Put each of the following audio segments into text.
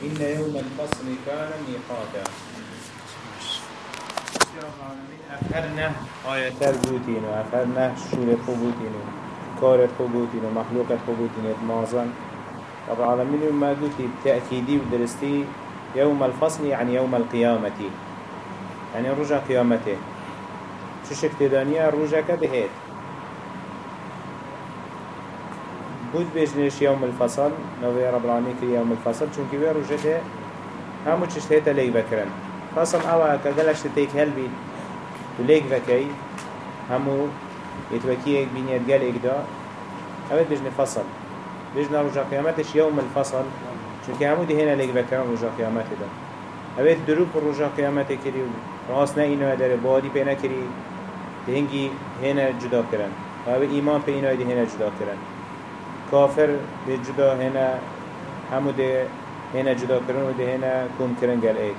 إن يوم الفصل كان ميقاتا. أفرنا آية. بوتين وأفرنا شورة بوتين كارة بوتين ومخلوقة بوتين مازن. رب العالمين ما قلت تأكيدي ودرستي يوم الفصل يعني يوم القيامة. يعني رجع قيامته. شو شكت دانيا رجع كدهيت بود بيجنش يوم الفصل نوي رب العالمين كري يوم الفصل چونك بي رجته همو چشت هيتا ليك بكرن فصل اوا كقلش تيك هل بيت وليك بكي همو يتوكيك بنيت قلق دا اوه بيجن فصل بيجن رجا قيامتش يوم الفصل چونك همو دي هنا ليك بكرن رجا قيامته دا اوه دروب رجا قيامته كري راس نه اینو داره بادی پینا کری دهنگی هنا جدا کرن اوه ایمان پینا دی هنا جدا کرن كافر ده جدا هنا همو ده هنا جدا کرن و ده هنا کم کرن گل ایک.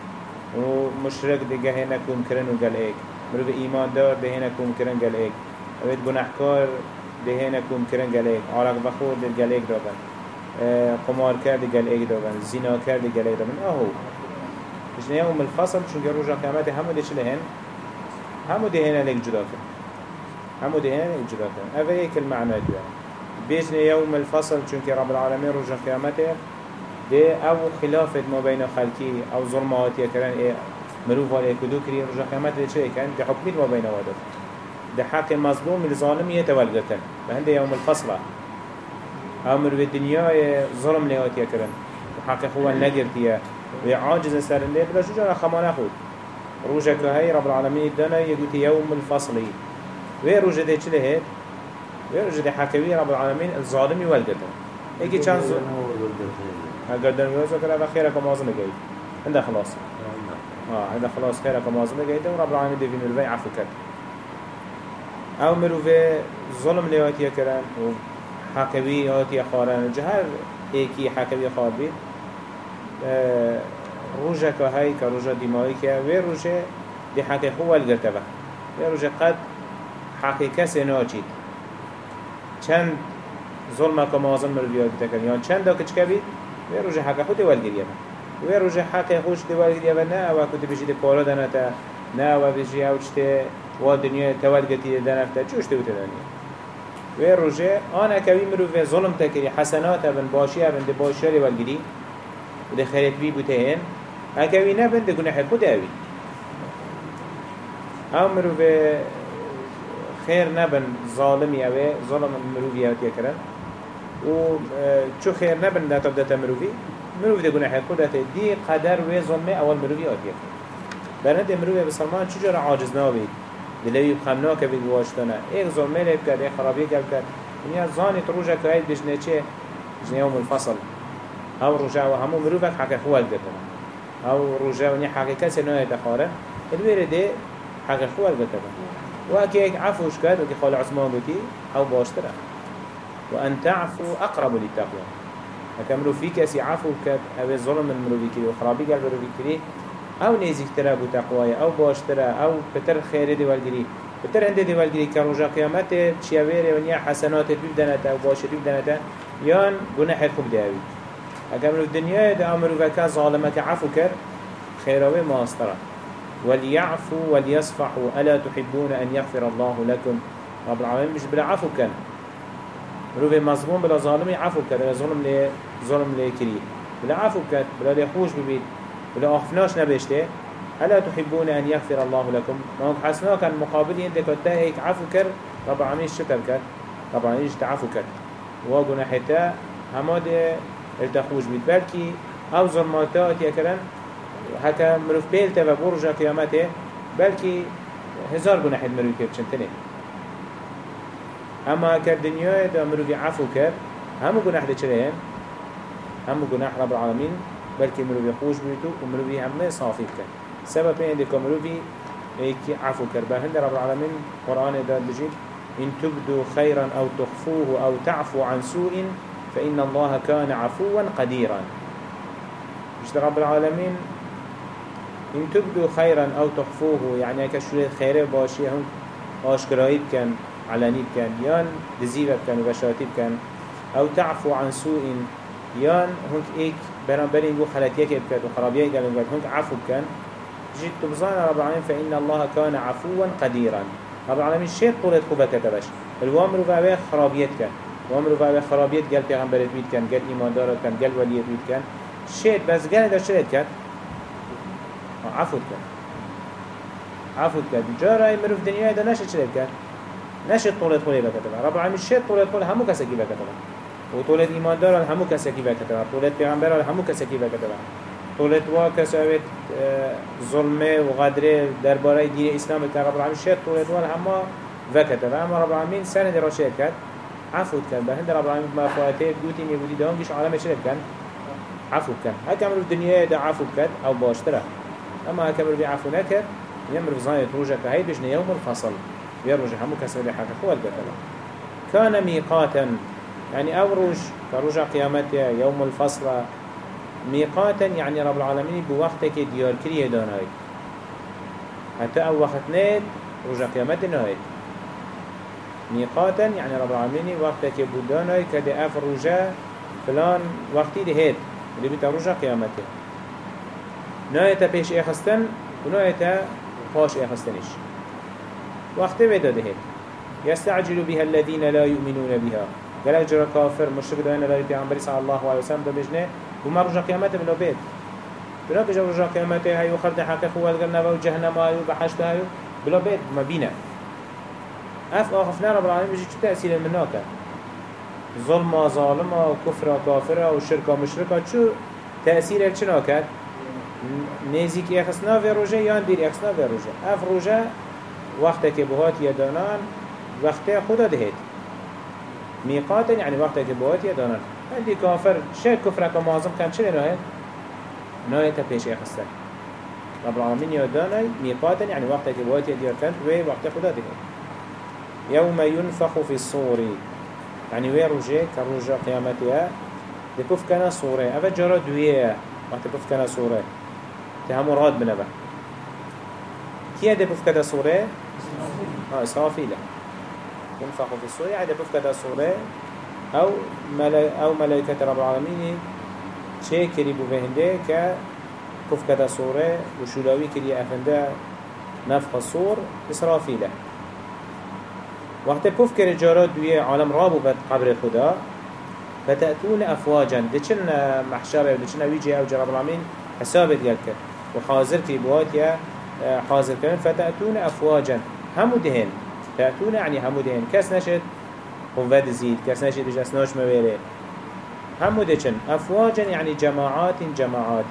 و مشرک ده هنا کم کرن و گل ایک. مرو ایمان دار ده هنا کم کرن گل ایک. اوید گناهکار ده هنا کم کرن گل ایک. عرق بخور ده گل ایک دابن قمار کرد گل ایک دابن زنا کرد گل ایک دابن آهو. بجنه يوم الفصل چون روجا قیامت همو ده چله هن همو ده هنا لك جدا کرن. همو ده هنا لك جدا کرن. اوه ایک المعنى دوه بيجن يوم الفصل چونك رب العالمين رجع قيامته ده أو خلافة ما بين خلقي أو ظلمات يكرن إيه مروف والي كدو كري رجع قيامته ده چه كان ده حكمت ما بين وادف ده حق المظلوم الظالم يتولغتن فهنده يوم الفصل. أو مروف الدنيا ظلم ليات يكرن وحق خوان نگرتيه وعاجز سر الليل بلا شو جانا خمان خود روجك هاي رب العالمين دانا يقول يوم الفصل وين روجة ده چله هيد ويرجد حكوي رب العالمين الظالمي والقدر ايكي چند ظلم قدر ويوزو كلا بخيرك ومازن جاي عنده خلاص. آه عنده خلاص خيرك ومازن جاي ورب العالمين دي في مروفي عفو كد أو مروفي ظلم ليواتي كران وحكوي يواتي خارن جهر ايكي حكوي خار بيت آه روجا كهي كروجا دماغي كه وي روجا دي حكي هو القرتبة. وي روجا قد حقي كسي ناجيد چند ظلم که مازن مروی آگیتا کرد یا یعنی چند دا کچ کبید وی روژ حق خود دیوال گریه وی روژ حق خوش دیوال گریه نه او کتی بشید پارا دنتا نه او بشی او چته و دنیا تول گتی دنفتا چوش دوت دنیا. وی روژ آن اکوی مروی ظلم تکری. حسنات ابن باشی ابن دی باشی دیوال گری و دی خیرت بی بوته این اکوی نبن دی گناه خود اوی او مروی خير نبن ظالمي اوه ظلم مروفي اوه تيكرن و چو خير نبن دا تبدأ مروفي مروفي دا گناح خودت دي قدر و ظلمه اول مروفي اوه تيكرن برند مروفي بسلمان چجور عاجز نابید؟ دلوی بخمنا که بید واشتانه ایک ظلمه لیب کرد ایک خرابی کرد کرد. ونیا زانی تروجه که هید بجنه چه بجنه يوم الفصل. أو رجع و همو مروفك حقا خوال گتنا أو رجع ونیا حقیقت سنوه تخاره الویره ده حقا خوال گتنا وكيك عفوش كاد وكي خال عثمان بكي أو باشترا وأن تعفو أقرب للتقوى. هكملو في كسي عفو كاد أو الظلم المرو بكري وخرابي قلب المرو بكري أو نيزيك ترى بتقوى أو باشترا أو بتر خير دي والجري بتر عند دي والجري كرجا قيامته شيابير ونيا حسنات بيبدنتا وباشر بيبدنتا يان جناح خوب داوي هكملو الدنيا ده أمرو بكا ظالمك عفو كر خيراوي ما أسترا وليعفوا وليصفحوا. ألا تحبون أن يغفر الله لكم؟ رب العالمين مش بلا عفو كان. روبي مظلوم بلا ظالمي عفو كان. ظلم لي ظلم لي كري بلا عفو كان. بلا ليخوش ببيت. بلا أخفناش نبشته. ألا تحبون أن يغفر الله لكم؟ ما هو حسنا كان مقابل عندك هيك عفو كر. رب العالمين شكر كر رب العالمين تعفو كر وقنا حتى هماد التخوش بيت. بلكي أو ظلماتات يكرن حتى مروف بيلتا و برجا قيامته بلكي هزار گناح مروف كر چنتنه اما كر دنيا دا مروف عفو كر همو گناح ده چلين همو گناح رب العالمين بلكي مروف خوش بيتو و مروف همه صافي كر سبب این دکا مروفی ایکی عفو کر به هند رب العالمين قرآن داد بجید إن تبدوا خيرا أو تخفوه أو تعفو عن سوء فإن الله كان عفوا قديرا. مش رب العالمين إن تبدو خيرا أو تخفوه يعني كشوري خير باشي هم آشكرائي كان علاني كان يان دزيرة كان وبشاتي كان أو تعفو عن سوء يان هنك ايك برانبرين بو خلاتيك بكت وخرابيه قالوا بكت هنك عفو كان جيت تبزان رب العالمين فإن الله كان عفوا قديرا رب العالمين شيء طولت خوبة كتبش الوامر وفاوه خرابيت كان وامر وفاوه خرابيت قال پیغمبرت بيت كان قال إيمان دارت كان قال وليت بيت كان شيء بس قال ده شريت كان عفو كان عفو كان جارا مروف دنيا ده نشت شريت كان نشت طولت خوبة كتبه رب العالمين شيء طولت خوبة همو كسكي بكتبه وطولت إيمان دار همو كسكي بكتبه طولت پیغمبر همو كسكي بكتبه طولت وا كسويت آه، ظلمه وغدره درباره دين اسلام كان رب العالمين شيء طولت وا همه وكتبه اما رب العالمين سنه دراشة كد عفو كان بهند رب العالمين ما فاته دوتين يبودي دهم جيش عالم شرب كان عفو كان هكمل في الدنيا ده عفو كد أو باشتره. أما هكمل في عفو نكر يمر في زايد روجك هاي بجن يوم الفصل بيرجع همو كسر حقا خوال بكلا كان ميقاتا يعني أو روج كروجا قيامته يوم الفصل. ميقاتا يعني رب العالمين بوقتك ديار كريه داناي. حتى أو وقت نيت رجع قيامته نايت. ميقاتا يعني رب العالمين وقتك بوداناي كده أف رجا فلان وقتي دهيت. اللي بيتا رجع قيامته. نايتا بيش اخستن ونايتا باش اخستنش. وقت بدا دهيت يستعجل بها الذين لا يؤمنون بها. قالك جرى كافر مشرك دائنا لا يبيعن صلى الله عليه وسلم بجنه وما رجع قيامته بلو بيت بلا بجا رجع قيامته هاي وخرد حقه خوال قلنا وجهنم هاي وبحشت هاي بلا بيت ما بينا اف آخفنا رب العالمين شو تأثير مناك ظلم ظالم وكفر كافر وشرك مشرك شو تأثير چناك نزيك اخسنا في رجع يان دير اخسنا في رجع اف رجع وقتك بهات يدانان وقت خدا دهيت ميقاتا يعني وقتك بهات يدانان هندي كافر شيء كفرك معظم كان شنو نهاية نهاية بيش اخسنا رب العالمين يداني ميقاتا يعني وقتك بهات يدير كانت وقت خدا دهيت يوم ينفخ في الصور. يعني وين رجع كرجع قيامتها دكوف كان صورة. أفا جرى دوية وقت كوف كان صورة. تهم راد بنبه كي دكوف كده صورة آه إسرافيلة ينفخ في الصور دكوف كده صورة أو ملا أو ملائكة رب العالمين شيء كريبو بهنده ك كده صورة وشلاوي كري أفنده نفخ الصور إسرافيلة وقت بوف كر جارات دوية عالم رابو بد قبر خدا فتأتون أفواجا. دچن محشر دچن ويجي أو جراب العالمين حسابت يلك وحاضر في بواتيا آه، حاضر كان فتأتون أفواجا. همو دهن تأتون يعني همو دهن كس نشد؟ قوة زيد كس نشد؟ بجاس ناش مويري همو دچن أفواجا يعني جماعات جماعات.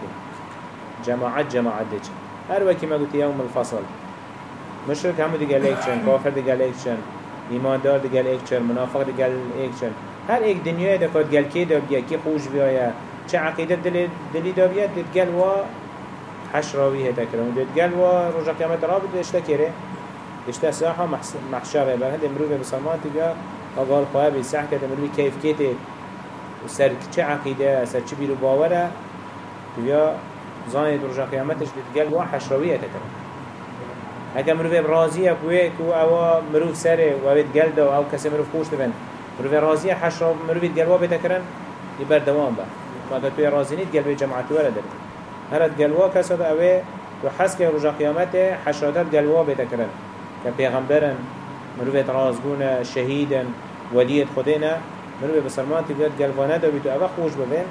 جماعات جماعات دچن هر وكي ما قلت يوم الفصل مشرك همو دي قال كافر دي قال ایماندار دگل ایک چر منافق دگل ایک چر هر ایک دنیای دکات گل کی دا بیا کی خوش بیایا چه عقیده دل دلی دا بیا دگل و حشراوی هتا کرم دگل و رجا قیامت رابط اشتا کره اشتا ساحة محشره بر هند امروه بسلمان تگا اقال خواه بی سح کت امروه کیف کته و سر چه عقیده سر چه بیرو باوره بیا زانید رجا قیامتش دگل و حشراوی هتا کرم اگه مروف راضیه بوی که أو مروف سره و بید گل دو أو کسی مروف خوش دبن. مروف راضیه حش را مروف گل و بیده کرن؟ یبر دوام با ما توی راضی نید گل به جماعت ورد دارد هرد گل و کسی دا اوه تو حس که رجا قیامت حشراتت گل و بیده کرن که پیغمبرن مروف رازگون شهیدن ولیت خودینا مروف بسرمان تبید گل و نده بیتو اوه خوش ببین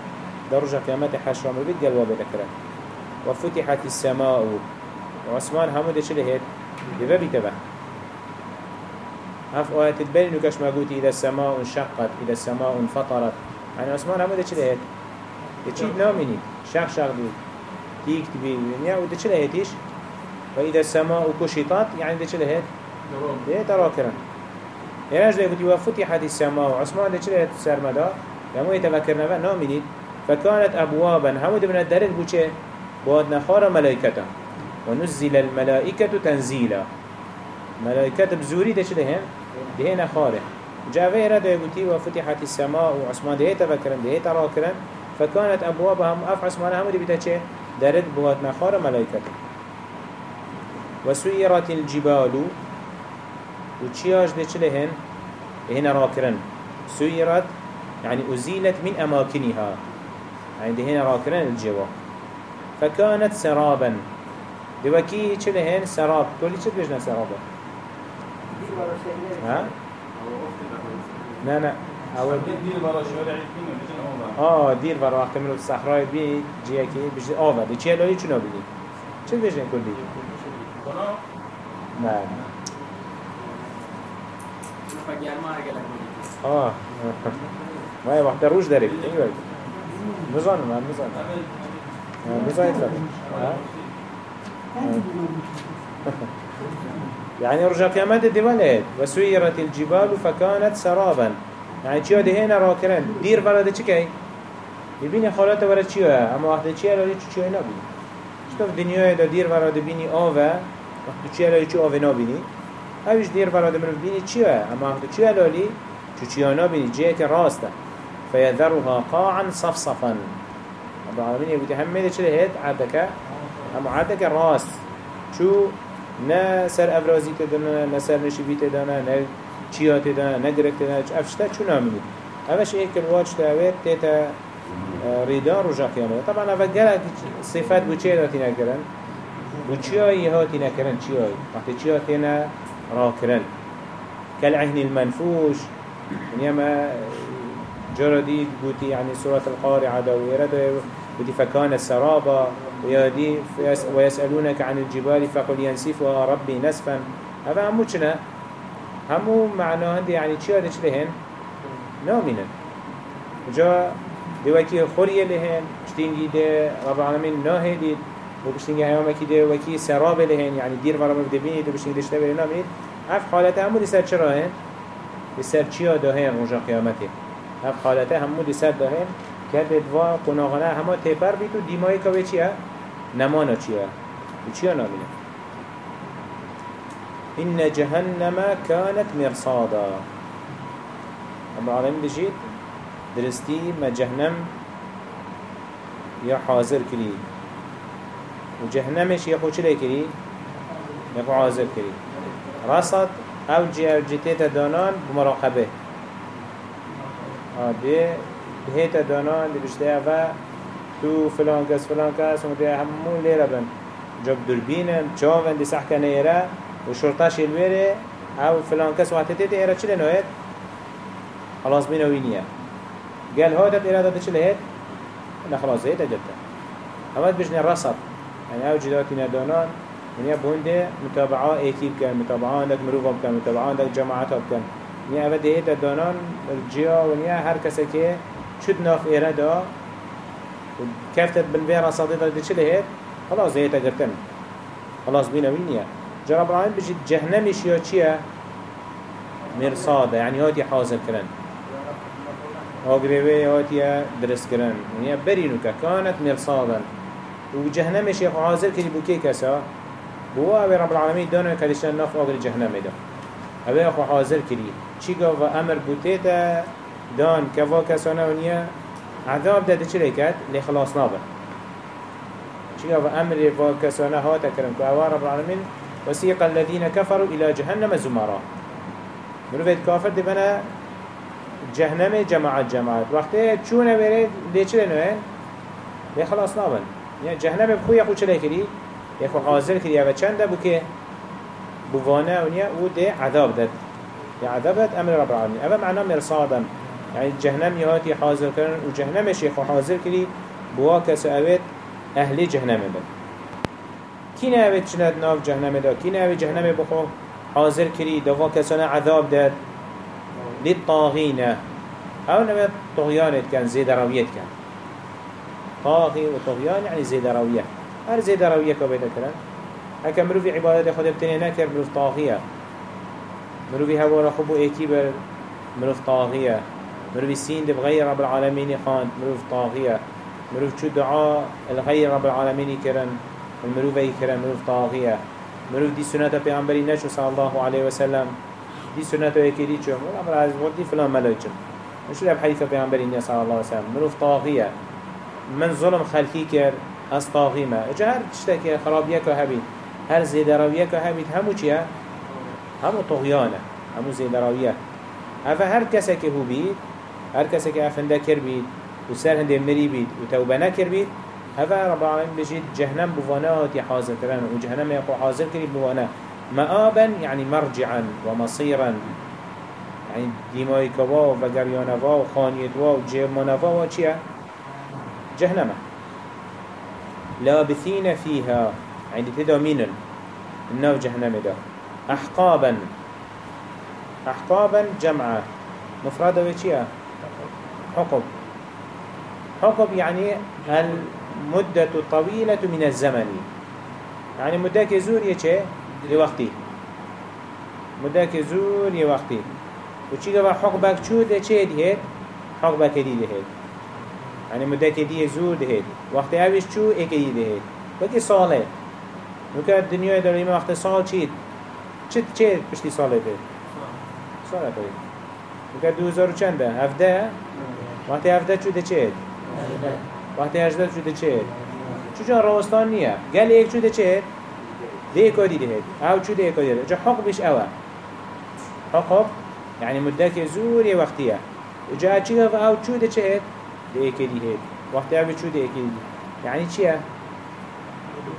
در رجا قیامت حشر مروف گل و بیده کرن وفتحت السماء. وعثمان همو ده چله هيد يبا بيتبه هف آيات البين نكش ما قلت إذا السماء انشقت إذا السماء انفطرت. يعني عثمان همو ده چله هيد ده چيد ناميني شق شق دي تيك تبي يعني وده چله هيدش وإذا السماء كشطت يعني ده چله هيد ده تراكرا يعني أجل يقول وفتحت السماء وعثمان ده چله هيد سرمدا يمو يتفكرنا ناميني فكانت أبوابا. همو ده من الدرد بوچه بعد نخار ملائكته ونزل الملائكة تنزيلا. ملائكة بزوري ده چده هم ده نخارة. جاوه رده يقولي وفتحت السماء وعثمان ده تفكرن ده تراكرن فكانت أبوابها أف عثمان هم دي بتا چه درد بوات نخار ملائكة وسيرت الجبال. وچياش ده چله هن؟ هنا راكرن. سيرت يعني أزيلت من أماكنها. يعني دهين راكرن الجوا فكانت سرابا. دوكي چه لهن سراب. كل چه بجنا سرابا؟ ها؟ لا لا برا آه دير برا وقت الصحراء بي جيه كي بجي آوه دي چه لالی چنو بيدي چه بجن كل دي؟ نه آه. ما وقت روش داري أيوه. نزانم من نزانم نزانم ها يعني رجع قيامات الدولات وسيرت الجبال فكانت سرابا. يعني چيا دهينا راكرن دير ورده چكي ببيني خالات ورده چيا اما وقت چيا لالي چو چيا نبيني شتو في دنيا دا دير ورده بيني آوه؟ وقت چيا لالي چو آوه نبيني اوش دير ورده منو بيني چيا اما وقت چيا لالي چو چيا نبيني جيك راسته. فيذرها قاعا صفصفا. رب العالمين يقول همه چه هيد عدك هم عدك راس شو نه سر افرازی تدانا نه سر نشیبی تدانا نه چیا تدانا نه گرک تدانا افشتا چو نامنید اوش ایک الواج تاوید تیتا ریدان رجا قیامه طبعا اوه گلک صفت بو چه داتی نکرن؟ بو چیایی هاتی نکرن؟ چیایی؟ وقتی چیا تینا را کرن. كالعهن المنفوش. يعني جردي بوتي يعني سورة القارعة دويرة بوتي فكان السرابة ويسألونك عن الجبال فقل ينسفها ربي نسفا. هذا همو چنا؟ همو معناه هندي يعني چي هذا چلهن نامنا جا دوكي خوريه لهن بشتينجي ده رب العالمين ناهي دي وبشتينجي هيامكي ده وكي سراب لهن يعني دير ورا مبدبيني ده بشتينجي دشته بلي نامنين اف حالته همو دي چرا هن؟ دي سر ده هن رجا قيامته اف حالته همو دي ده هن کرد دوا قناغنه همه تیپر بید و دیمایی که چیه؟ نمانا چیه؟ چیه نامینه؟ إن جهنم كانت مرصادا. أما العالمين بجيت درستي ما جهنم يا حاضر كري. وجهنمش يخو چلي كري يخو حاضر كري. رصد أو جيتيتا دانان بمراقبه. آه هيتا دانان دي بشتها و تو فلان کس فلان کس و همون لیره بن. جب دربینن چاون دی سحکه نیره. و شرطاش الویره أو فلان کس وقتی تیت ایره نوید خلاص بینو وینیه قال هادت ایره داده چلی هید نه خلاص هیتا جبتا همات بجنه رصد يعني أو جداتي ندانان يعني بونده متابعة ايكيب كان متابعة عندك مروفة كان متابعة عندك جماعات كان. يعني اوه دهيتا دانان الجيا ونيا هر كسا كه شد ناف إيرا دا كفتت بالبيرا صديقة دي چه لهيت خلاص هي تقرتن خلاص بينا وينيا جرب العالمين بجي جهنمش يا چيا مرصادة يعني هاتي حاضر كرن هاقريوه هاتي درس كرن يعني برينوكا كانت مرصادا وجهنمش يا حاضر كري بوكي كسا بو أبي رب العالمين دانا كدشان ناف آقر جهنم دا أبي أخو حاضر كري چي قاوة أمر بوتيتا دان كوا كسانا ونيا عذاب ده چه لكت لخلاص نابن. چه أمر فا كسانا هاتا كرم كأوا رب العالمين وسيق الذين كفروا إلى جهنم زمارا مروفيت كافر دي بنا جهنم جماعات جماعات وقتی چونه بره ده چه لنوه لخلاص نابن. يعني جهنم بخو يخو چه لكري يخو حاضر كري و چنده بو که بوانه ونيا و ده عذاب داد. يعني عذابت أمر رب العالمين أما معنى مرصادا يعني جهنم يهاتي حاضر كرن و جهنم شيخ حاضر كري بوا كسا أهل جهنم بد كين اوید چند ناف جهنم دا كين اوید جهنم بخو حاضر كري دوا كسانا عذاب داد. للطاغين أو نوید؟ طغيانت كان زيد رويت كان طاغي وطغيان يعني زيد روية هر زيد روية كبيرة كرن هكا مروفي عبادة خود ابتني نكر مروف طاغية مروفي هوا رخبو ايكي بر مروف طاغية مروف السين دي بغير رب العالمين خان مروف طاغية مروف شو دعاء الغير رب العالمين كرن المروف اي مروف طاغية مروف دي سنة پیغمبری نشو صلى الله عليه وسلم. دي سنة ايكي دي چو مروف رب العالمين دي فلان ملاجم مشو لب حديث پیغمبری صلى الله عليه وسلم. مروف طاغية من ظلم خلقي كر از طاغيمة اجا هر تشتكي خرابيك هبي هر زيدرويك هبي همو چيه همو طغيانه همو زيدرويه هفه هر کسی که هو بید هر کسی که افنده کر بید وسر هنده مري بيت وتوبة نكر بيت هذا رب العالمين بجيت جهنم بوانات حاضر كران وجهنم يقول حاضر كريم بوانا مآبا يعني مرجعا ومصيرا يعني ديماي كوا وبقريانا وخانيت وجيمانا وچيا جهنم. لابثين فيها يعني تدا مين النو جهنم ده أحقابا. أحقابا جمعة مفردة وچيا حقب حقب يعني المدة الطويلة من الزمن. يعني مدة كزور يچه لوقتي. مدة كزور يوقتي وچي قبا حقبك چو ده؟ چه دهت حقبك دي دهت يعني مدة كدي زور دهت وقت اوش چو؟ اكي دهت وكي صالة نوكا الدنيا داري ما وقت صال چيد چت چه پشتی ساله ده؟ ساله ده. نوكا دوزار چنده؟ هفده؟ وقتی هفده چو ده چه؟ وقتی هجده چو ده چه؟ چجا راستان نیه؟ گل ایک چو ده چه ده اکا دیده أو چو ده اکا دیده جا حق بش اوه. حق يعني مدك زور يا وقتها وجاء چی أو چو ده چه ده دیده وقتی أو چو ده دیده يعني چیه؟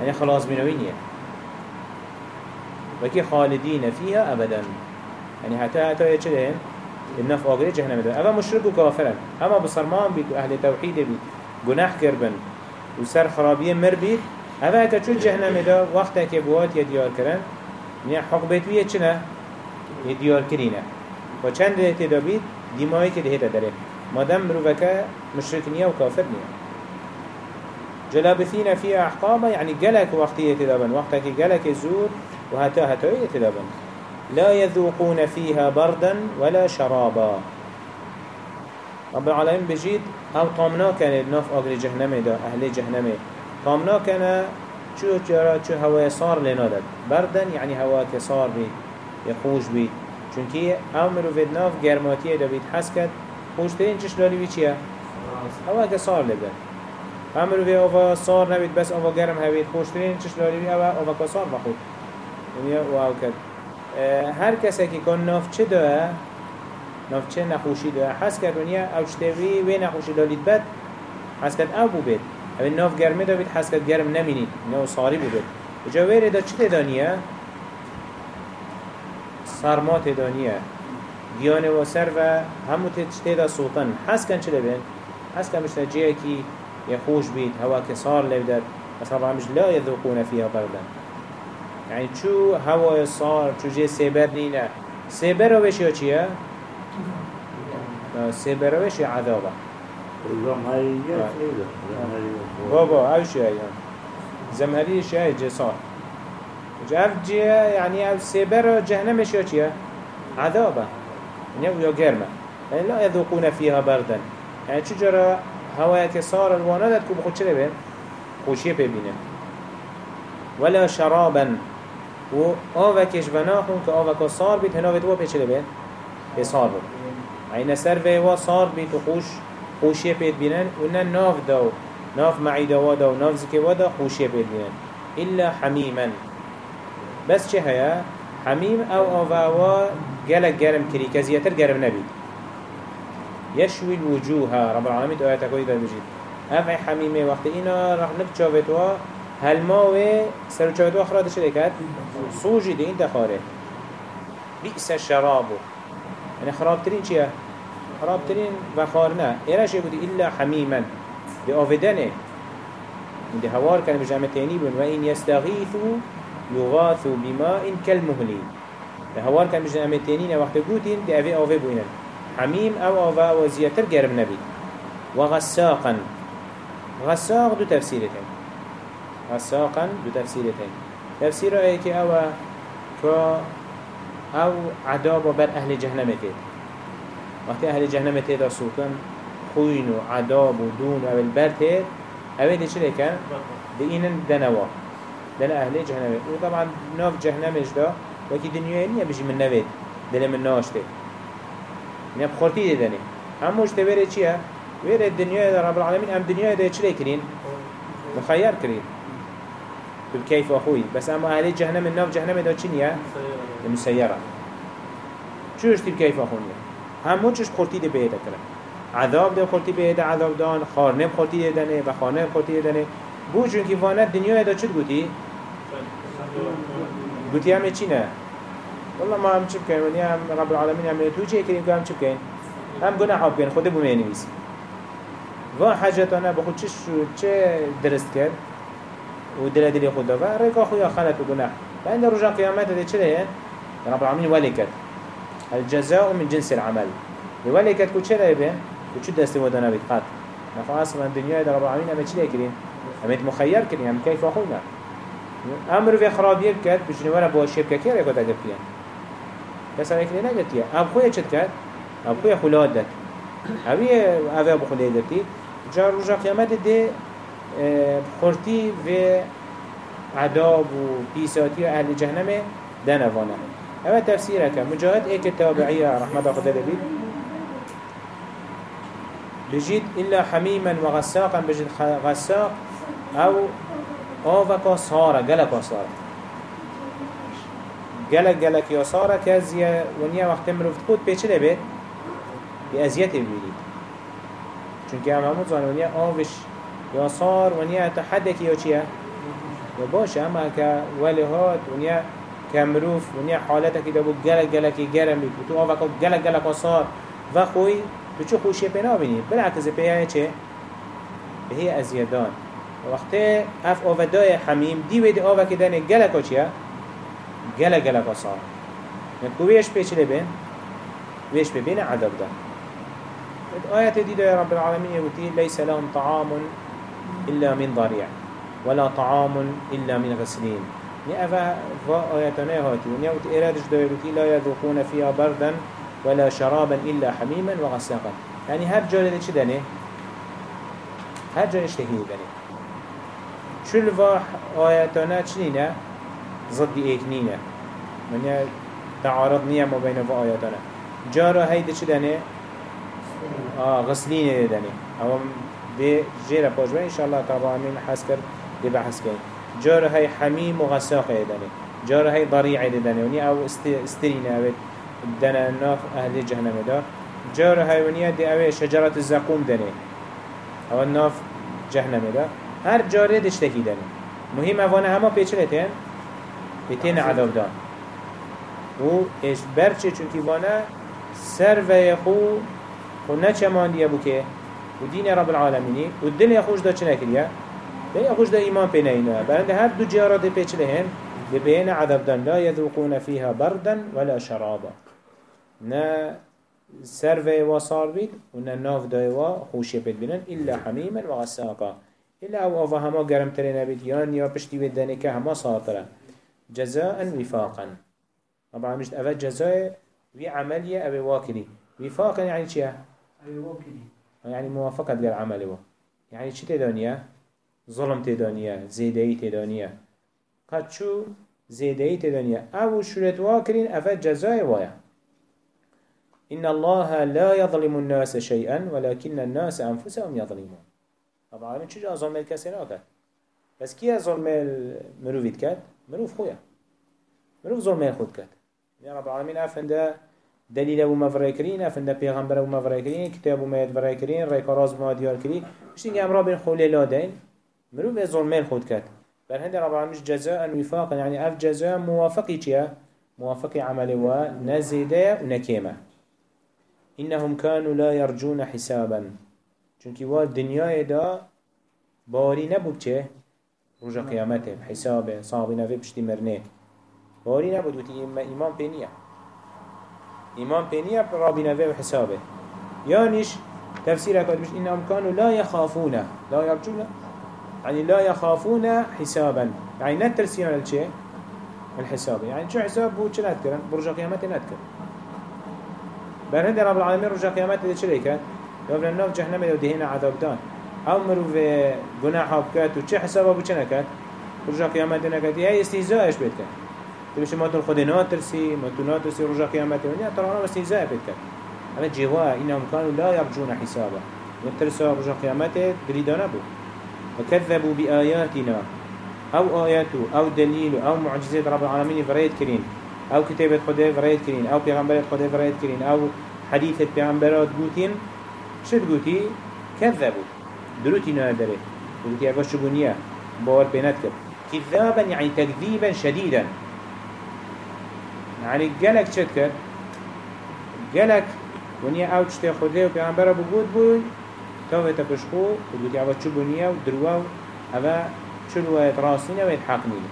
يعني خلاص بنوينيه وكي خالدين فيها أبدا. يعني حتى حتى يتشلين النف آقري جهنم ده أما مشرك وكافرا أما بصرمان بيت وأهل توحيد بيت جناح كربن وسر خرابية مر بيت أما هكا شو جهنم ده وقتا كبوات يديار كرن يعني حق بيت ويه چنا يديار كرينه وچند تدا بيت ديماي كده هيدا داره. مادام مروفكا مشرك نيا وكافر نيا جلابثين فيها أحقاما يعني جلك وقتية تدابن وقتك جلك زور وهتا هتا يتلبن لا يذوقون فيها بردا ولا شرابا. رب العالمين بجيد او قامنا کنه نف آگر جهنمه دا اهل جهنمه قامنا کنه چو جارا چو هوای صار لنادد بردن یعنی هوا که صار بی خوش بی چونکی او مروفید نف گرماتیه دا بید حس کد خوشترین چش لالی بی چیه؟ هوا که صار لبن امرو به آوا صار نبید بس آوا گرم هوید خوشترین چش لالی بی آوا آوا که سار بخود و او کد هر کسی که کن ناف چه داره نافچه نخوشی داره حس کرد ونیا او چتوی وی نخوشی دالید بد حس کرد او بو بید او ناف گرمه دا بید حس کرد گرم نمینید. نو صاری بو بید جا ویره دا چه دانیه سرمات دانیه گیانه و سر و همو حس کن چه بین حس کن مشتا جیه کی يخوش بيت هوا كسار لودر بس طبعا مش لا يذوقون فيها بردا يعني شو هوا صار شو جي سيبر نينا سيبر وش يا چيه سيبر وش عذابه بابا أو شيء زمهري شيء جي صار جاف جي يعني أو سيبر جهنم شو چيه عذابه يعني يا جرمه يعني لا يذوقون فيها بردا يعني شو جرى هوا كسار الوانات كو چلي بين خوشيه ببينه ولا شرابا. و آوکش و ناخون که آوکا صار بید هناوید و پیچه بید به صار بید عین سر و صار و خوش خوشی پید بینن و نه ناف داو ناف معیده و داو ناف زکی و دا خوشی پید بینن إلا حمیما بس چه هيا؟ حمیم أو آواوا گلک گرم کری کزیتر گرم نبید يشوي الوجوه رب العالمين آيات كوي ده بجيد أفعي حميمة وقت إنا رح نبتشافتوا هل ماوي سر چاوتو اخرات شده كد صوجي دي انت بئس الشرابو يعني خرابترين چيه خرابترين وخارنا ايراش يقول إلا حميما دي آفدنه دي هوار كان بجامع تاني بن وإن يستغيثوا يغاثوا بماء كالمهلي دي هوار كان بجامع تاني وقت قوتين دي أفي آفي بوينن حميم أو آفا وزيتر قرب نبي وغساقا غساق دو تفسيرتين غساقا دو تفسيرتين تفسير ايكي أو كا أو عذاب بر أهل جهنم تيد وقت أهل جهنم تيد سوكن خوين و عذاب و دون أو البر تيد اوه دي چلي كان دي اينن دنوا دن أهل جهنم. و طبعا ناف جهنمش دا وكي دنيا نيا بجي من نويد دل من ناشته نيا بخورتي دي دني هموش تبيري چيه ويري الدنيا رب العالمين ام دنيا دا چلي كرين مخير كرين بالكيف أخوي بس أما أهل جهنم الناف جهنم دا چنيا المسيرة شوش تي بكيف أخوي همو چش قرتي دي بيدا عذاب ده خورتی به عذاب دان خارنه خورتی دنه و خانه خورتی دنه بو چون که وانه دنیا دا چد گوتی؟ گوتی همه چی نه؟ والله ما هم چی بکنیم ونیا هم رب العالمین هم تو چه کریم که هم چی بکنیم؟ هم گناه ها بکنیم خود بومه نویسی و حاجتانه بخود چه, چه درست کرد؟ و دل دل خود و ریکا خویا خلط و گناه و این رجا قیامت ده چه ده؟ رب العالمین ولی کرد الجزاء من جنس العمل. ولی کرد که چه ده به؟ و چه دسته ودانه بید قط نفع أصلا دنیا در رب العالمین همه چی ده کریم؟ همه مخیر کریم هم کیف آخونا؟ أمر في خرابير كات بجنوارا بوا شبكة كير يكو تقر فيها بس عليك لنا قلت يا أب خويا چت كات؟ أب خويا خلاد دات أبي أبي أبو خلاد داتي جا رجا قيامت دي خورتي في عذاب و بيساتي أهل جهنم دانا أما تفسيرك مجاهد إيك التابعية رحمة خدا لبيد بجيت إلا حميما وغساقا بجيت غساق أو آوکا سارا گلکا سارا گلک گلک یا سارا که از ونیا وقت پیچه بید بی ازیت ببینید چونکه هم همون زن ونیا آوش یا سار ونیا تا حدکی یا چیه یا باشه اما که هات ونیا که حالتا که دابو گلک گلکی گرم بید تو آوکا گلک گلک سار و خوی تو چه خوشی پینا بینید بالعکس پیه چه؟ به هی وقتی اف آودای حمیم دیوید آوه که دنه گلکا چیه؟ گل گلکا صار نکو ویش پیچه بین؟ ویش ببین عذاب ده آية دي يا رب العالمين يقولي ليس لهم طعام إلا من ضريع ولا طعام إلا من غسلين ني أفا آياتنا هاتي وني أوت إرادش دو يقولي لا يذوقون فيها بردا ولا شرابا إلا حميما وغساقا يعني هر جالة دي چه دنه؟ هر جالة اشتهيه دنه چل و آیتانه چنینه ضد ایک نینه من یه تعارض نیه ما بین و آیتانه جارا هیده چه دنه آه غسلینه دنه اما ده جيرا باجبه انشاءالله طبعا من حس کرد ده بحث کرد جارا هی حمیم و غساقه دنه جارا هی ضریعه دنه ونیا أو استرینه اوید دنه ناف أهل جهنم دا. جارا هی ونیا ده اوه شجرات الزقوم دنه أو ناف جهنم دا. هر جاره دشتکی دنه مهم اوانه همه پیچه تین بتین عذاب دان و اش برچه چونکی وانه سر و یخو خو نچمان دیه بو که و دین رب العالمینی. و دل یخوش دا چه نکریه؟ دل یخوش دا ایمان پی نینه برنده هر دو جاره پیچه لهن لبين عذاب دان لا يذوقون فيها بردا ولا شرابا. نا سرفي وصار بيد ونا ناف دايوا خوشي بيد بنن إلا حميما وغساقا إلا أو أوفا هما قرم ترين بيت يان يا بشتي بدني كهما صاطرا جزاء وفاقا. طبعا مش أفا جزاء في عملية أبي واكلي وفاقا يعني واكلي يعني موافقة للعمل هو يعني شي تدانية ظلم تدانية زيدهي تدانية قد شو زيدهي تدانية أو شرط واكلين أفا جزاء وايا إن الله لا يظلم الناس شيئا ولكن الناس أنفسهم يظلمون. رب العالمين چجا ظلم کسی نکرد بس کیا ظلم مروفید کرد؟ مروف خویا مروف ظلم خود کرد. یا رب العالمین افنده دلیل ابو مفرای کرین افنده پیغمبر ابو مفرای کرین کتاب ابو مید فرای کرین ریکا راز ما دیار کری مش اینگه امرا بین خوله لادین مروف ظلم خود کرد بر هند رب العالمین جزاء وفاقا يعني اف جزاء موافقی چیه؟ موافق عمل و نزیده و نکیمه إنهم كانوا لا يرجون حسابا. چونکی وال دنیای دا باری نبود چه؟ روژ قیامته حساب صابی نوی پشتی مرنه. باری نبود وتی ایمان پینیه ایمان پینیه رابی نوی و حسابه تفسیر اکاد بش این امکانو لا يخافون. لا يرجون يعني لا يخافون حسابا. يعني نترسيون الشيء الحساب. يعني شو حساب؟ بو چه نتكرن برجا قيامته نتكرن برهند رب العالمين رجا قيامته چه ليكن يوم الناف جهنم دو دهين عذاب دان. أو مروف گناح بكات و چه حسابه بو چه نكت رجا قيامت نكت هي استهزاءش بيت كت تبش ما تل خود ناترسي ما تو ناترسي رجا قيامت ونيا ترانا استهزاء بيت كت اما جوا إنهم كانوا لا يرجون حسابا. يترسوا رجا قيامت دريدانا بو وكذبوا بآياتنا أو آياته أو دليل أو معجزات رب العالمين فريد كرين أو كتابة خده فريد كرين أو پیغمبرات خده فريد كرين أو حديثة پیغمبرات قوتين شد قوتي كذبوا. دروتي نادره. قلت يا باش بنيا باور بينات كب كذابا يعني تكذيبا شديدا يعني قالك شد كر قالك ونيا أو تشتي خده و پیغمبر بوي تو تبشخو وقلت يا باش بنيا ودروا هذا شنو يتراسين ويتحقنين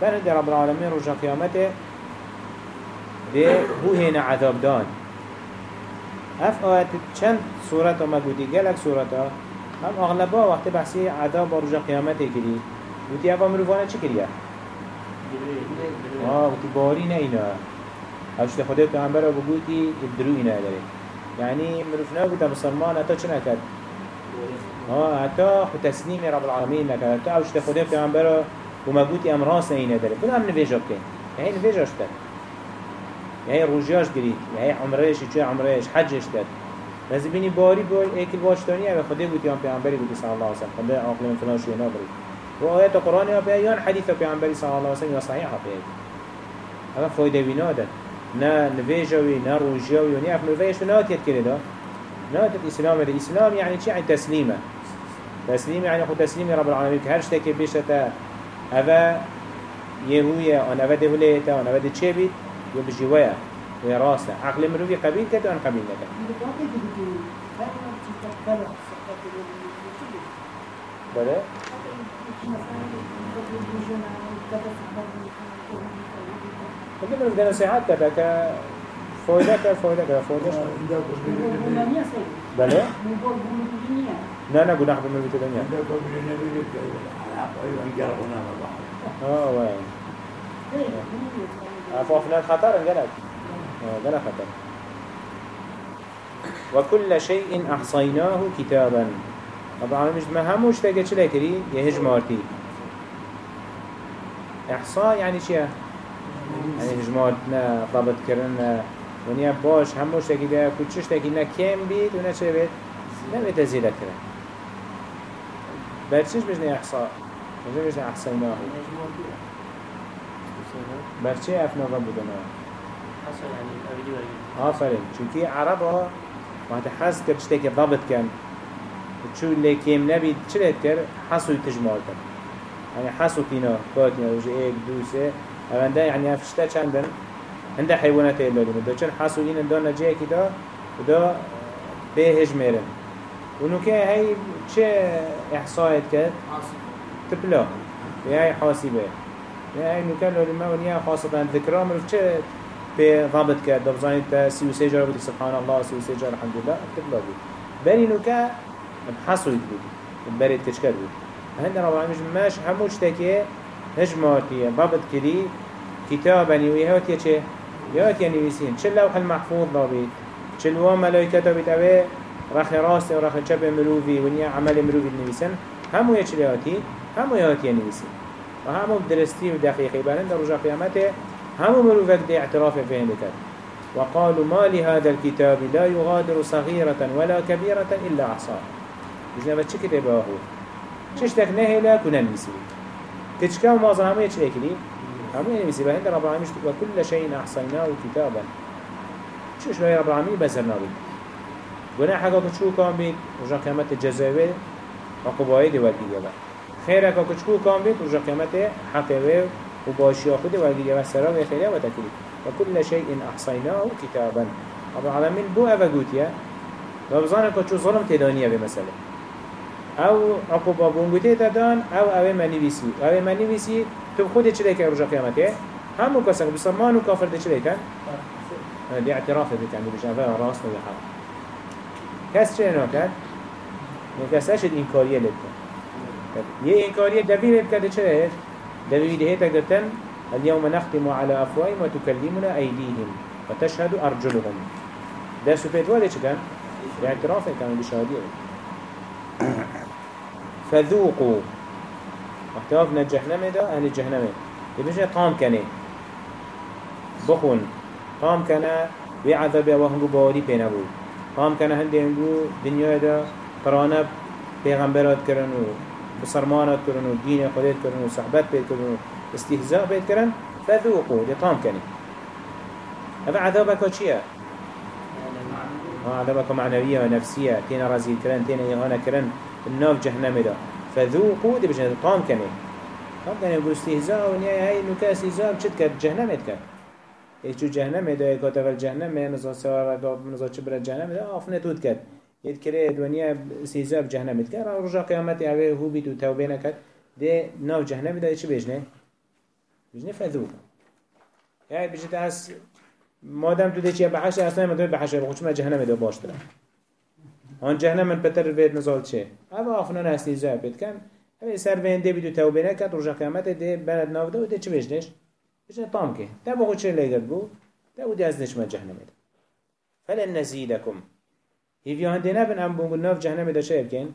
بنا رب العالمين رجع قيامته ده هو هنا عذاب دان اف آيات چند سورة ما قلتي قالك سورة هم اغلبا وقت بحثی عذاب رجا قیامت کری وتی اوه مروفانه چی کریه؟ آه وتی باری نه اینا اوشت خدا پیغمبر رو بگوتی درو اینا داره یعنی مروف نه بوده مسلمان حتی چه نکد؟ آه حتی خود تسلیم رب العالمین نکد حتی اوشت خدا پیغمبر رو ومگوتی ام راس اینا داره. کل هم نویجا بکن؟ یعنی نویجاش داد یعنی روژیاش گرید. یعنی عمرهش چه عمرهش حجش داد. بس بینی باری بول ایکل واشتانی اوه خده بودی هم پیامبری بودی صلی الله علیه وسلم خده عقل من فلان شوی نابری و آیت قرآن یا پیان حدیث پیامبری صلی الله علیه وسلم یا صحیح پیام اما فایده بی ناده نه نویجوی نه روجیوی و نه اف نویش نه تیت کرده. ناتت اسلام ده اسلام يعني چی يعني تسليمه. تسليم يعني خو تسليم رب العالمين هر شتك بيشتا هذا يهوية أنا بدي وليتا أنا بدي تشبيت يبجي ويا ويا راسه. عقل مروي قبيل كده أنا قبيل كده بله ممكن من نصيحات كده ك فويدة ك فويدة كده فويدة بله؟ لا لا قلنا حبنا بيت الدنيا آه وين عفوا خطر انقلب آه خطر. وكل شيء أحصيناه كتابا طبعا مش ما هموش تاجي شو لكري يهج مارتي إحصاء يعني شيء يعني هجمارتنا ضبط كرنا ونيا باش هموش تاجي ده كتشش تاجي نا كم بيت ونا شو بيت نا بيت زيادة كرنا برشش بجنا إحصاء بجنا بجنا أحصيناه برشي أفنا غبودنا آفرين چونكي عربها وقت حس کرد شتی که ضبط کن. چو لیکیم نبید چلت کرد؟ حسوی تجمال کن يعني حسو تينا كاتنا وجه ايك دو سه. اوانده يعني افشتا چندن؟ هنده حيوانات اللي ده چن حسو این دانا جه كده ودا به هجمرن ونوكي هاي چه احصائيت كد تبلا هاي حاسبه هاي نوكا لو لما ونيا خاصة ذكرى من چه في ضابط کرد؟ دبزانید تا سی و جار بودی سبحان الله سی و سه جار. الحمدلله. تبلا بود. بری نوکا حصوید بود. بری تشکر بود. هند رب العالمين ماش هموش تكيه هجماتيه ضبط كدي كتابا يوهات يچه يات يعني ويسين چه لوح المحفوظ ضابط چه لوا ملائكة بيت اوه؟ رخ راست و رخ چپ مروفي ونيا عمل مروفي نويسن همو يچه لياتي همو ياتي نويسين و همو بدرستي و دقيقي برند رجا قيامته هم مروفك دي اعتراف فين بكت وقالوا ما لهذا الكتاب لا يغادر صغيرة ولا كبيرة إلا أحصاها بجنا ما تشي كتابه هو تشتك نهلا كنا نمسي تشكا ومازن همو يتش اكلي همو ينمسي بهند رب العالمين وكل شيء أحصيناه كتابا. شوش لا رب العالمين؟ بزرنا بي قلنا حقا كتشكو كان بيت؟ رجع قيامة الجزائر عقبائي دي والدي خيرك كتشكو كان بيت رجع قيامة حقوي و باشي خود و اگه و سرا و خیلی و تکلی و كل شيء أحصيناه كتابا. رب العالمين بو اوه گوتیه و بزانه که چو ظلم تدانیه به مثلا أو عقوبا بونگوته تدان أو اوه منویسی اوه منویسی تو خود چه که رجا قیامته؟ همو کسا که بسلمان و کافر چه کن دی اعتراف بکن دی بجنبه راست و حق کس چه نکن؟ کس اشد اینکاریه لکن یه اینکاریه دبیر بکده چه؟ دليل هيك قلتن اليوم نختم على أفواههم وتكلمنا أيديهم وتشهد أرجلهم. ده سبيت ولا كان اعترافه كانوا بشهادين فذوقوا. احتوافنا الجهنم ده أهل الجهنم يبقى قام كاني بخون. قام كان وعذاب وهنگو باوري بينبو قام كان هندي هنگو دنيا ده قرانب پیغمبرات کرنو بصرمانات كرن دين خديت كرن صحبات بيت كرن استهزاء بيت كرن فذوقوا لطام كني هذا عذابك وشيا ها عذابك معنوية ونفسية تينا رزيل كرن تينا إهانة كرن الناف جهنم دا. فذوقوا دي بجنة طام كنه طام كنه يقول استهزاء ونيا هاي نكا استهزاء بشت كد جهنم كد يشو جهنم؟ دا يكتب الجهنم نزا سوار نزا چبر الجهنم دا آفنه تود كد يذكره دنيا استهزاء بجهنم كد رجع قيامتي اوه هو بيتو توبينه كد ده ناف جهنم دا يشو بجنة؟ بجنة فذوقوا يعني بجد هس مادام تو دچی بحش أصلا من تو بحش بخوش ما جهنم دو باش ترى آن جهنم پتر وید نزال چه؟ او آخنان اصلی زه بید. کن او سر وینده بیدو توبه نکد روژا قیامت ده برد ناو ده و ده چه بجنش بجنه تام که. ده بخو چه لگد بو؟ ده او ده از نشمه جهنم ده فلن نزیدکم. هیویا هنده نبن ام بونگو ناف جهنم ده چه بکن؟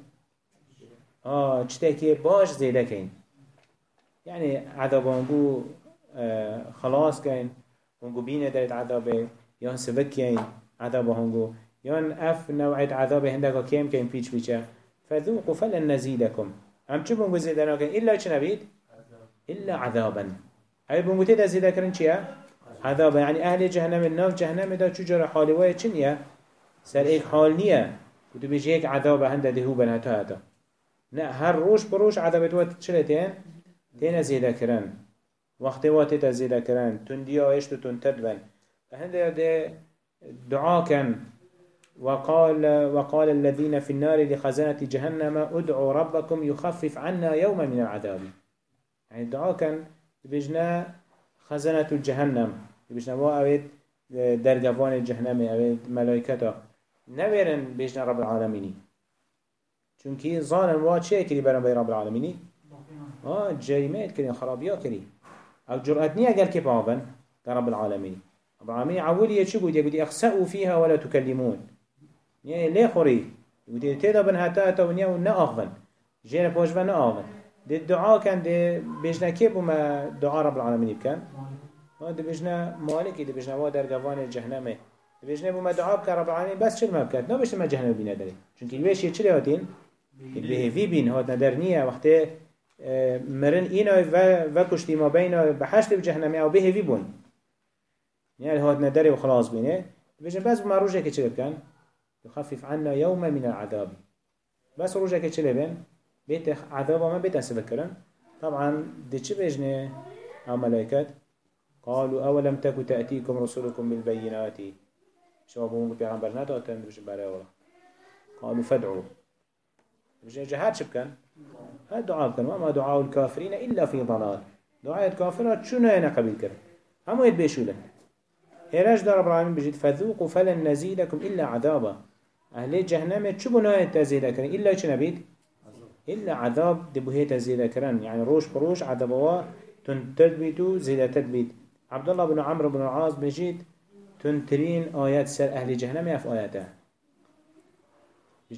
آه چه که باش زیده کن. یعنی عذابان بو خلاص کن. هنگو بینه درد عذابه. یا سوک کن. عذابه هنگو یا أف نوعیت عذابه هندگا کم کم پیچ پیچه فذوقوا فلن نزيدكم هم چه بونگو زیده ناکن إلا چه نبید؟ إلا عذابا. هاي بونگو تیدا زیده کرن چیه؟ عذابا. يعني أهل جهنم الناف جهنم دا چجور حالی وای چنیه؟ سر ایک حال نیه و تو بیش یک عذابه هنده دهو بنهتا هتا نه هر روش بروش عذابت وقت چلتين تين؟ زيدا كرن وقت وقت تزيدا كرن تندي آيش تنتر بن فهنده ده دعا كان وقال وقال الذين في النار لخزنة جهنم ادعوا ربكم يخفف عنا يوما من العذاب. يعني دعا كان بجنا خزنة الجهنم بجنا واويد درجوان الجهنم اويد ملائكته. نبرن بجنا رب العالمين. چونكي ظالم واد چه كري برن بي رب العالمين؟ آه جريمات كري خرابيات كري. جرأت نية قال كيف رب العالمين. رب العالمين عولي يشبه يقول اخسأوا فيها ولا تكلمون. يعني ليه خوري يقول تيدا بن هتا هتا ونيا ونا أخفن جينا بوش بنا أخفن دي الدعاء كان دي بيجنا كيف وما دعاء رب العالمين كان دي بيجنا مالكي دي بيجنا وادر قوان الجهنمي دي بيجنا بما دعاء بك رب العالمين بس شل ما بكات نو بيجنا جهنم بينا داري چونك الويش يتشلي هاتين البيه في بين هات ندرنية وقته مرن اینا و کشتی ما بین بحشت بجهنمی أو به هی بون يعني هاد ندري وخلاص بينه بيجن بس بما روجه كي كان يخفف عنا يوم من العذاب. بس كي بين بيت عذاب ما بيت أسبكرن طبعا دي چه بيجنه ملائكات قالوا أولم تكو تأتيكم رسولكم بالبينات؟ شو أبو مقول بيغمبر ناتوتن بيجن برای قالوا فادعوا بيجن جهاد شبكن هذا دعاء كان وما دعاء الكافرين إلا في ضلال. دعاء الكافرات شنو أنا قبل كرم هم يتبيشوا له هراج دار العالمين بجد فذوقوا فلن نزيدكم إلا عذابا. أهل جهنم شو بناء تزيد كرن إلا شو نبيد؟ إلا عذاب دبوه تزيد كرن يعني روش بروش عذابوا تنتدبيتو زيادة تدبيت. عبد الله بن عمرو بن العاص بجد تنترين آيات سر أهل جهنم يف آياته.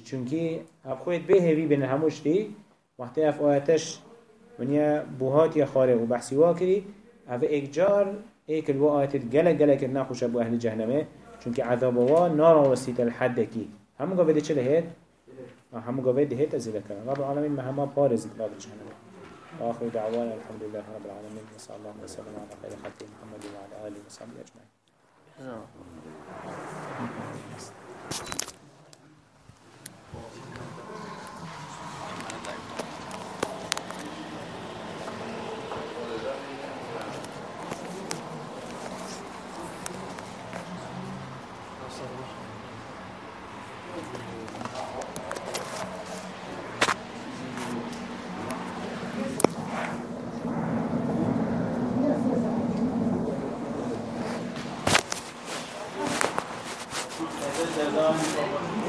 چونكي أبخويت به هي بين هموشتي وقتی اف آیتش ونیا بوهات یا خاره و بحثی واکری اف اکجار ایک ألو آیتت گلک گلک نخوش ابو أهل جهنمه چونکه عذاب وا نارا وسیت الحد کی. همون گاوه ده چه لهید؟ همون گاوه ده هیت ازیده کرن رب العالمین مهما پارز اطلاع جهنمه وآخر دعوانا الحمد لله رب العالمين وصلى الله وسلم على خير خلق محمد وعلى آله وصحبه أجمعين